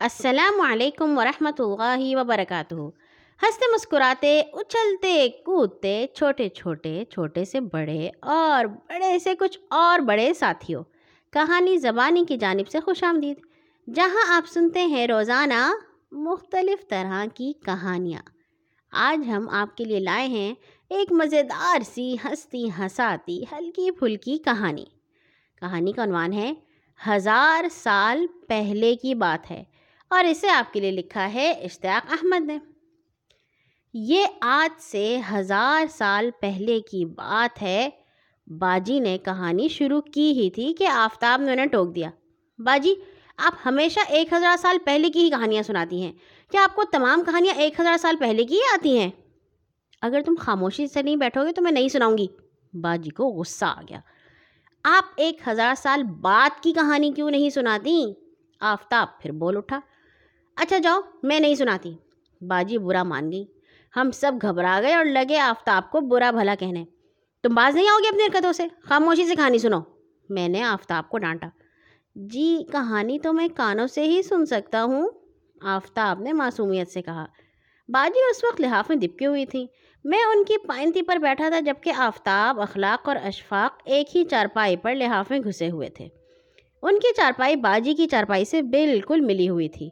السلام علیکم ورحمۃ اللہ وبرکاتہ۔ ہنستے مسکراتے، اچھلتے، کودتے، چھوٹے چھوٹے چھوٹے سے بڑے اور بڑے سے کچھ اور بڑے ساتھیوں۔ کہانی زبانی کی جانب سے خوش آمدید۔ جہاں آپ سنتے ہیں روزانہ مختلف طرح کی کہانیاں۔ آج ہم آپ کے لیے لائے ہیں ایک مزیدار سی ہستی ہساتی ہلکی پھلکی کہانی۔ کہانی کا عنوان ہے، ہزار سال پہلے کی بات ہے۔ اور اسے آپ کے لیے لکھا ہے اشتیاق احمد نے۔ یہ آج سے ہزار سال پہلے کی بات ہے۔ باجی نے کہانی شروع کی ہی تھی کہ آفتاب نے انہیں ٹوک دیا۔ باجی، آپ ہمیشہ ایک ہزار سال پہلے کی ہی کہانیاں سناتی ہیں۔ کیا آپ کو تمام کہانیاں ایک ہزار سال پہلے کی ہی آتی ہیں؟ اگر تم خاموشی سے نہیں بیٹھو گے تو میں نہیں سناؤں گی۔ باجی کو غصہ آ گیا۔ آپ ایک ہزار سال بعد کی کہانی کیوں نہیں سناتی؟ آفتاب پھر بول اٹھا۔ اچھا جاؤ، میں نہیں سناتی۔ باجی برا مان گئی۔ ہم سب گھبرا گئے اور لگے آفتاب کو برا بھلا کہنے۔ تم باز نہیں آؤ گے اپنی حرکتوں سے؟ خاموشی سے کہانی سنو۔ میں نے آفتاب کو ڈانٹا۔ جی کہانی تو میں کانوں سے ہی سن سکتا ہوں، آفتاب نے معصومیت سے کہا۔ باجی اس وقت لحاف میں دبکی ہوئی تھی۔ میں ان کی پائنتی پر بیٹھا تھا، جبکہ آفتاب، اخلاق اور اشفاق ایک ہی چارپائی پر لحاف میں گھسے ہوئے تھے۔ ان کی چارپائی باجی کی چارپائی سے بالکل ملی ہوئی تھی۔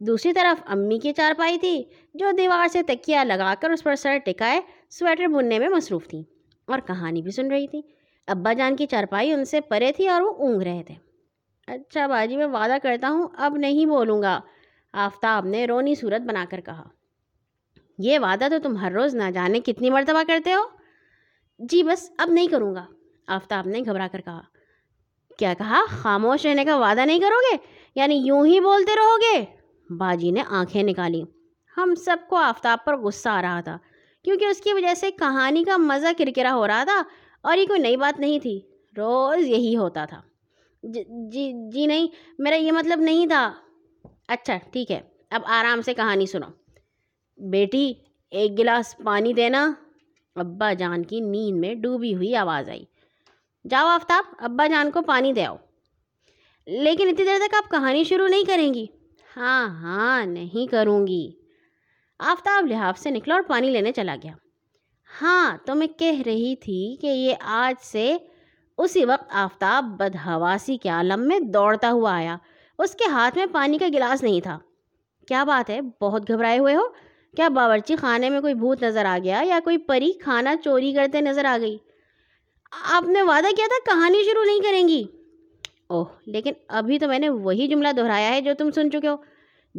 دوسری طرف امی کی چارپائی تھی جو دیوار سے تکیا لگا کر اس پر سر ٹکائے سویٹر بننے میں مصروف تھیں اور کہانی بھی سن رہی تھی۔ ابا جان کی چارپائی ان سے پرے تھی اور وہ اونگ رہے تھے۔ اچھا باجی، میں وعدہ کرتا ہوں، اب نہیں بولوں گا، آفتاب نے رونی صورت بنا کر کہا۔ یہ وعدہ تو تم ہر روز نہ جانے کتنی مرتبہ کرتے ہو۔ جی بس، اب نہیں کروں گا۔ آفتاب نے گھبرا کر کہا۔ کیا کہا؟ خاموش رہنے کا وعدہ نہیں کرو گے؟ یعنی یوں ہی بولتے رہو گے؟ باجی نے آنکھیں نکالی۔ ہم سب کو آفتاب پر غصہ آ رہا تھا، کیونکہ اس کی وجہ سے کہانی کا مزہ کرکرا ہو رہا تھا اور یہ کوئی نئی بات نہیں تھی۔ روز یہی ہوتا تھا۔ جی جی نہیں، میرا یہ مطلب نہیں تھا۔ اچھا ٹھیک ہے، اب آرام سے کہانی سنو۔ بیٹی، ایک گلاس پانی دینا۔ ابا جان کی نیند میں ڈوبی ہوئی آواز آئی۔ جاؤ آفتاب، ابا جان کو پانی دے آؤ۔ لیکن اتنی دیر تک آپ کہانی شروع نہیں کریں گی۔ ہاں ہاں نہیں کروں گی۔ آفتاب لحاف سے نکلا اور پانی لینے چلا گیا۔ ہاں تو میں کہہ رہی تھی کہ یہ آج سے اسی وقت آفتاب بدہواسی کے عالم میں دوڑتا ہوا آیا۔ اس کے ہاتھ میں پانی کا گلاس نہیں تھا۔ کیا بات ہے؟ بہت گھبرائے ہوئے ہو؟ کیا باورچی خانے میں کوئی بھوت نظر آ گیا یا کوئی پری کھانا چوری کرتے نظر آ گئی؟ آپ نے وعدہ کیا تھا؟ کہانی شروع نہیں کریں گی۔ اوہ، لیکن ابھی تو میں نے وہی جملہ دہرایا ہے جو تم سن چکے ہو۔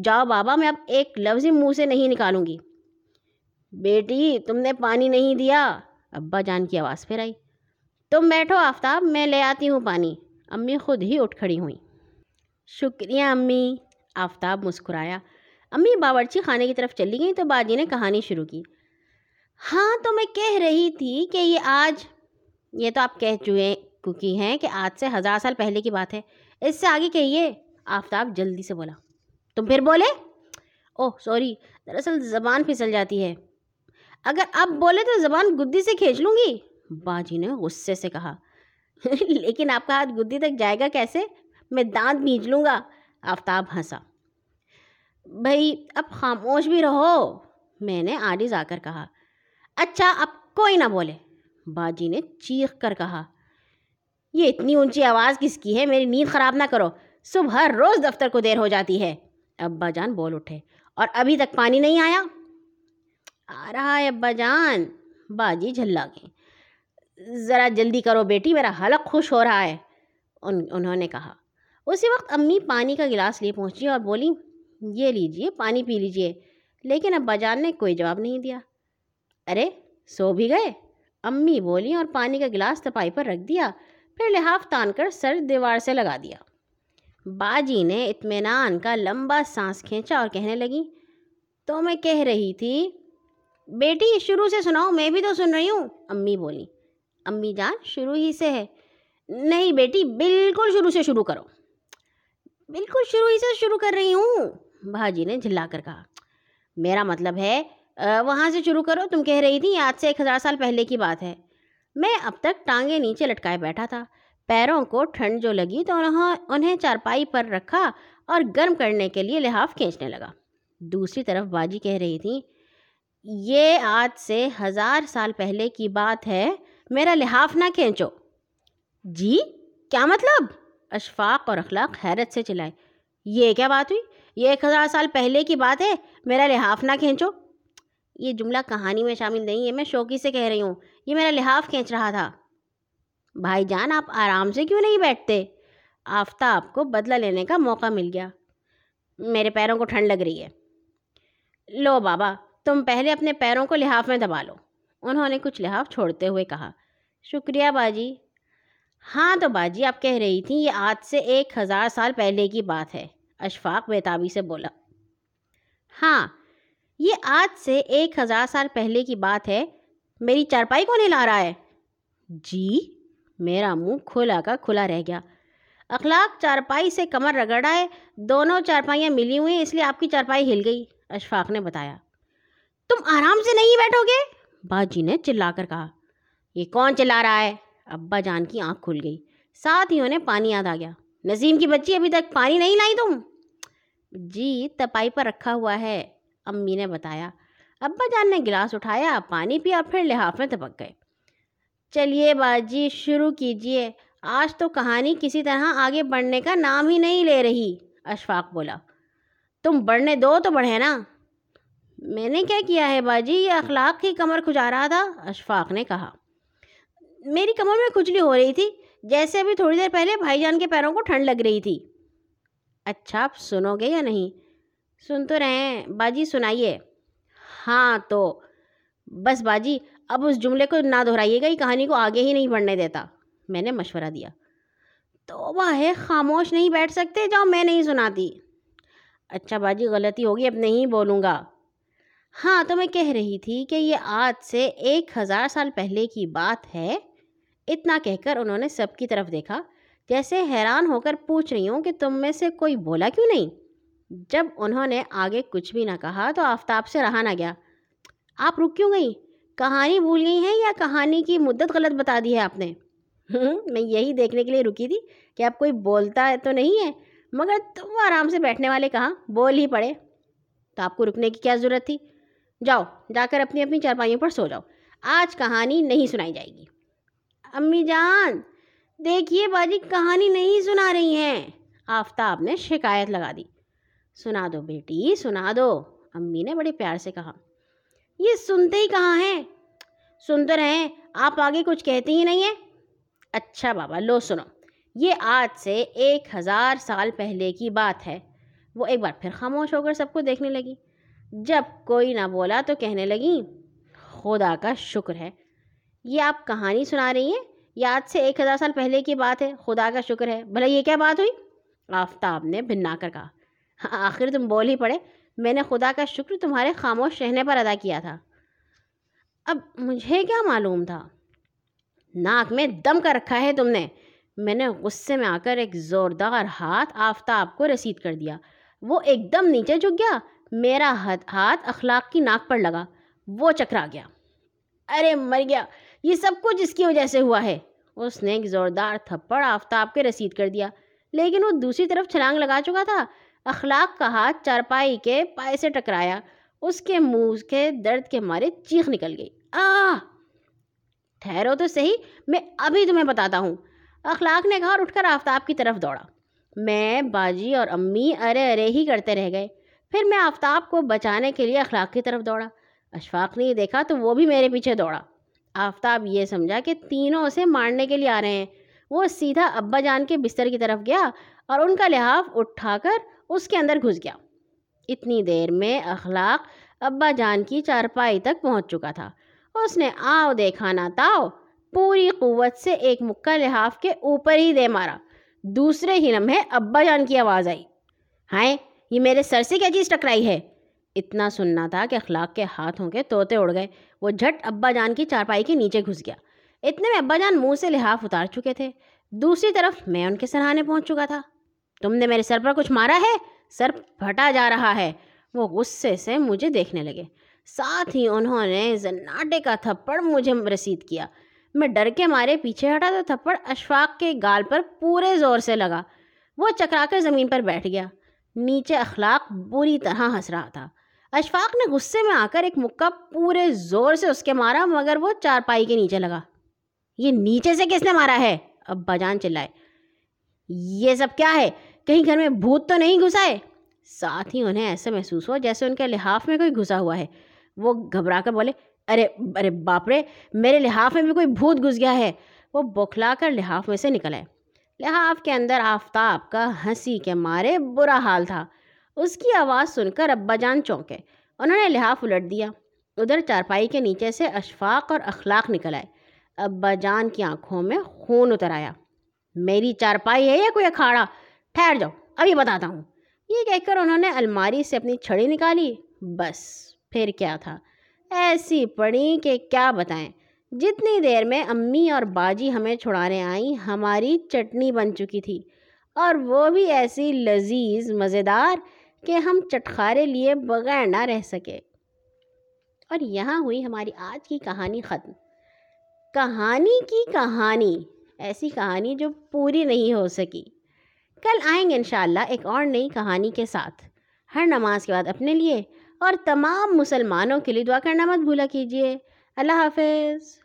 جاؤ بابا، میں اب ایک لفظ منہ سے نہیں نکالوں گی۔ بیٹی، تم نے پانی نہیں دیا۔ ابا جان کی آواز پھر آئی۔ تم بیٹھو آفتاب، میں لے آتی ہوں پانی۔ امی خود ہی اٹھ کھڑی ہوئیں۔ شکریہ امی۔ آفتاب مسکرایا۔ امی، باورچی خانے کی طرف چلی گئیں تو باجی نے کہانی شروع کی۔ ہاں تو میں کہہ رہی تھی کہ یہ آج، یہ تو آپ کہہ چکے کی ہیں کہ آج سے ہزار سال پہلے کی بات ہے۔ اس سے آگے کہیے، آفتاب جلدی سے بولا۔ تم پھر بولے؟ اوہ، سوری، دراصل زبان پھسل جاتی ہے۔ اگر آپ بولے تو زبان گدی سے کھینچ لوں گی؟ باجی نے غصے سے کہا۔ لیکن آپ کا ہاتھ گدی تک جائے گا کیسے؟ میں دانت بیج لوں گا۔ آفتاب ہنسا۔ بھائی اب خاموش بھی رہو، میں نے آڈیز آ کر کہا۔ اچھا اب کوئی نہ بولے۔ باجی نے چیخ کر کہا۔ یہ اتنی اونچی آواز کس کی ہے؟ میری نیند خراب نہ کرو۔ صبح ہر روز دفتر کو دیر ہو جاتی ہے۔ ابا جان بول اٹھے۔ اور ابھی تک پانی نہیں آیا؟ آ رہا ہے ابا جان۔ باجی جھلا گئی ذرا جلدی کرو بیٹی، میرا حلق خوش ہو رہا ہے۔ ان، انہوں نے کہا۔ اسی وقت امی پانی کا گلاس لیے پہنچی اور بولی، یہ لیجیے، پانی پی لیجیے۔ لیکن ابا جان نے کوئی جواب نہیں دیا۔ ارے، سو بھی گئے؟ امی بولی اور پانی کا گلاس تپائی پر رکھ دیا۔ پھر لحاف تان کر سر دیوار سے لگا دیا۔ باجی نے اطمینان کا لمبا سانس کھینچا اور کہنے لگی، تو میں کہہ رہی تھی، بیٹی شروع سے سناؤ، میں بھی تو سن رہی ہوں۔ امی بولی، امی جان شروع ہی سے ہے۔ نہیں بیٹی، بالکل شروع سے شروع کرو۔ بالکل شروع ہی سے شروع کر رہی ہوں۔ باجی نے جھلا کر کہا، میرا مطلب ہے وہاں سے شروع کرو۔ تم کہہ رہی تھی، آج سے ایک ہزار سال پہلے کی بات ہے۔ میں اب تک ٹانگیں نیچے لٹکائے بیٹھا تھا۔ پیروں کو ٹھنڈ جو لگی تو انہوں انہیں چارپائی پر رکھا اور گرم کرنے کے لیے لحاف کھینچنے لگا۔ دوسری طرف باجی کہہ رہی تھی یہ آج سے ہزار سال پہلے کی بات ہے، میرا لحاف نہ کھینچو۔ جی؟ کیا مطلب؟ اشفاق اور اخلاق حیرت سے چلائے۔ یہ کیا بات ہوئی؟ یہ ایک ہزار سال پہلے کی بات ہے، میرا لحاف نہ کھینچو۔ یہ جملہ کہانی میں شامل نہیں ہے، میں شوقی سے کہہ رہی ہوں۔ یہ میرا لحاف کھینچ رہا تھا۔ بھائی جان، آپ آرام سے کیوں نہیں بیٹھتے؟ آفتاب کو بدلہ لینے کا موقع مل گیا۔ میرے پیروں کو ٹھنڈ لگ رہی ہے۔ لو بابا، تم پہلے اپنے پیروں کو لحاف میں دبا لو۔ انہوں نے کچھ لحاف چھوڑتے ہوئے کہا۔ شکریہ باجی۔ ہاں تو باجی، آپ کہہ رہی تھیں، یہ آج سے ایک ہزار سال پہلے کی بات ہے۔ اشفاق بیتابی سے بولا۔ ہاں یہ آج سے ایک ہزار سال پہلے کی بات ہے۔ میری چارپائی کو نہیں لا رہا ہے؟ جی میرا منہ کھلا کا کھلا رہ گیا۔ اخلاق چارپائی سے کمر رگڑا ہے دونوں چارپائیاں ملی ہوئی ہیں اس لیے آپ کی چارپائی ہل گئی، اشفاق نے بتایا۔ تم آرام سے نہیں بیٹھو گے؟ باجی نے چلا کر کہا۔ یہ کون چلا رہا ہے؟ ابا جان کی آنکھ کھل گئی۔ ساتھ ہی انہیں پانی یاد آ گیا۔ نظیم کی بچی، ابھی تک پانی نہیں لائی تم؟ جی تپائی پر رکھا ہوا ہے۔ امی نے بتایا، ابا جان نے گلاس اٹھایا، پانی پیا، پھر لحاف میں تپک گئے۔ چلیے باجی، شروع کیجیے آج تو کہانی کسی طرح آگے بڑھنے کا نام ہی نہیں لے رہی، اشفاق بولا۔ تم بڑھنے دو تو بڑھے نا۔ میں نے کیا کیا ہے باجی، یہ اخلاق کی کمر کھجا رہا تھا، اشفاق نے کہا۔ میری کمر میں کھجلی ہو رہی تھی، جیسے ابھی تھوڑی دیر پہلے بھائی جان کے پیروں کو ٹھنڈ لگ رہی تھی۔ اچھا آپ سنو گے یا نہیں؟ سن تو رہے ہیں باجی سنائیے ہاں تو بس باجی اب اس جملے کو نہ دہرائیے گا یہ کہانی کو آگے ہی نہیں بڑھنے دیتا میں نے مشورہ دیا تو وہ ہے خاموش نہیں بیٹھ سکتے جاؤ میں نہیں سناتی اچھا باجی غلطی ہوگی اب نہیں بولوں گا ہاں تو میں کہہ رہی تھی کہ یہ آج سے ایک ہزار سال پہلے کی بات ہے اتنا کہہ کر انہوں نے سب کی طرف دیکھا جیسے حیران ہو کر پوچھ رہی ہوں کہ تم میں سے کوئی بولا کیوں نہیں جب انہوں نے آگے کچھ بھی نہ کہا تو آفتاب سے رہا نہ گیا۔ آپ رک کیوں گئی کہانی بھول گئی ہیں یا کہانی کی مدت غلط بتا دی ہے آپ نے؟ میں یہی دیکھنے کے لیے رکی تھی کہ آپ کوئی بولتا ہے تو نہیں ہے، مگر تم آرام سے بیٹھنے والے کہاں؟ بول ہی پڑے۔ تو آپ کو رکنے کی کیا ضرورت تھی؟ جاؤ، جا کر اپنی اپنی چارپائیوں پر سو جاؤ۔ آج کہانی نہیں سنائی جائے گی۔ امی جان، دیکھیے باجی، کہانی نہیں سنا رہی ہیں۔ آفتاب نے شکایت لگا دی۔ سنا دو بیٹی سنا دو امی نے بڑے پیار سے کہا یہ سنتے ہی کہاں ہیں سنتے رہیں آپ آگے کچھ کہتے ہی نہیں ہیں اچھا بابا لو سنو یہ آج سے ایک ہزار سال پہلے کی بات ہے وہ ایک بار پھر خاموش ہو کر سب کو دیکھنے لگی جب کوئی نہ بولا تو کہنے لگی خدا کا شکر ہے یہ آپ کہانی سنا رہی ہیں یہ آج سے ایک ہزار سال پہلے کی بات ہے خدا کا شکر ہے بھلا یہ کیا بات ہوئی آفتاب نے بھنا کر کہا ہاں، آخر تم بول ہی پڑے۔ میں نے خدا کا شکر تمہارے خاموش رہنے پر ادا کیا تھا۔ اب مجھے کیا معلوم تھا؟ ناک میں دم کر رکھا ہے تم نے۔ میں نے غصے میں آ کر ایک زوردار ہاتھ آفتاب کو رسید کر دیا۔ وہ ایک دم نیچے جھک گیا۔ میرا ہاتھ اخلاق کی ناک پر لگا۔ وہ چکرا گیا۔ ارے مر گیا۔ یہ سب کچھ اس کی وجہ سے ہوا ہے۔ اس نے ایک زوردار تھپڑ آفتاب کے رسید کر دیا۔ لیکن وہ دوسری طرف چھلانگ لگا چکا تھا۔ اخلاق کا ہاتھ چارپائی کے پائے سے ٹکرایا۔ اس کے منہ کے درد کے مارے چیخ نکل گئی۔ آ ٹھہرو تو صحیح، میں ابھی تمہیں بتاتا ہوں۔ اخلاق نے کہا اور اٹھ کر آفتاب کی طرف دوڑا۔ میں، باجی اور امی ارے ارے ہی کرتے رہ گئے۔ پھر میں آفتاب کو بچانے کے لیے اخلاق کی طرف دوڑا۔ اشفاق نے یہ دیکھا تو وہ بھی میرے پیچھے دوڑا۔ آفتاب یہ سمجھا کہ تینوں اسے مارنے کے لیے آ رہے ہیں۔ وہ سیدھا ابا جان کے بستر کی طرف گیا اور ان کا لحاف اٹھا کر اس کے اندر گھس گیا۔ اتنی دیر میں اخلاق ابا جان کی چارپائی تک پہنچ چکا تھا۔ اس نے آؤ دیکھا نہ تاؤ، پوری قوت سے ایک مکہ لحاف کے اوپر ہی دے مارا۔ دوسرے ہی لمحے ابا جان کی آواز آئی۔ ہائے، یہ میرے سر سے کیا چیز ٹکرائی ہے؟ اتنا سننا تھا کہ اخلاق کے ہاتھوں کے طوطے اڑ گئے۔ وہ جھٹ ابا جان کی چارپائی کے نیچے گھس گیا۔ اتنے میں ابا جان منہ سے لحاف اتار چکے تھے۔ دوسری طرف میں ان کے سرہانے پہنچ چکا تھا۔ تم نے میرے سر پر کچھ مارا ہے؟ سر پھٹا جا رہا ہے۔ وہ غصے سے مجھے دیکھنے لگے۔ ساتھ ہی انہوں نے زناٹے کا تھپڑ مجھے رسید کیا۔ میں ڈر کے مارے پیچھے ہٹا تو تھپڑ اشفاق کے گال پر پورے زور سے لگا۔ وہ چکرا کر زمین پر بیٹھ گیا۔ نیچے اخلاق بری طرح ہنس رہا تھا۔ اشفاق نے غصے میں آ کر ایک مکہ پورے زور سے اس کے مارا، مگر وہ چارپائی کے نیچے لگا۔ یہ نیچے سے کس نے مارا ہے؟ ابا جان چلائے۔ یہ سب کیا ہے؟ کہیں گھر میں بھوت تو نہیں گھسائے ساتھ ہی انہیں ایسے محسوس ہوا جیسے ان کے لحاف میں کوئی گھسا ہوا ہے۔ وہ گھبرا کر بولے، ارے ارے باپ رے، میرے لحاف میں بھی کوئی بھوت گھس گیا ہے۔ وہ بوکھلا کر لحاف میں سے نکل آئے۔ لحاف کے اندر آفتاب کا ہنسی کے مارے برا حال تھا۔ اس کی آواز سن کر ابا جان چونکے۔ انہوں نے لحاف الٹ دیا۔ ادھر چارپائی کے نیچے سے اشفاق اور اخلاق نکل آئے۔ ابا جان کی آنکھوں میں خون اتر آیا۔ میری چارپائی ہے یا کوئی اکھاڑا؟ ٹھہر جاؤ، ابھی بتاتا ہوں۔ یہ کہہ کر انہوں نے الماری سے اپنی چھڑی نکالی۔ بس، پھر کیا تھا؟ ایسی پڑی کہ کیا بتائیں۔ جتنی دیر میں امی اور باجی ہمیں چھڑانے آئیں، ہماری چٹنی بن چکی تھی۔ اور وہ بھی ایسی لذیذ، مزیدار کہ ہم چٹخارے لیے بغیر نہ رہ سکے۔ اور یہاں ہوئی ہماری آج کی کہانی ختم۔ کہانی کی کہانی، ایسی کہانی جو پوری نہیں ہو سکی۔ کل آئیں گے انشاءاللہ ایک اور نئی کہانی کے ساتھ۔ ہر نماز کے بعد اپنے لیے اور تمام مسلمانوں کے لیے دعا کرنا مت بھولا کیجیے اللہ حافظ۔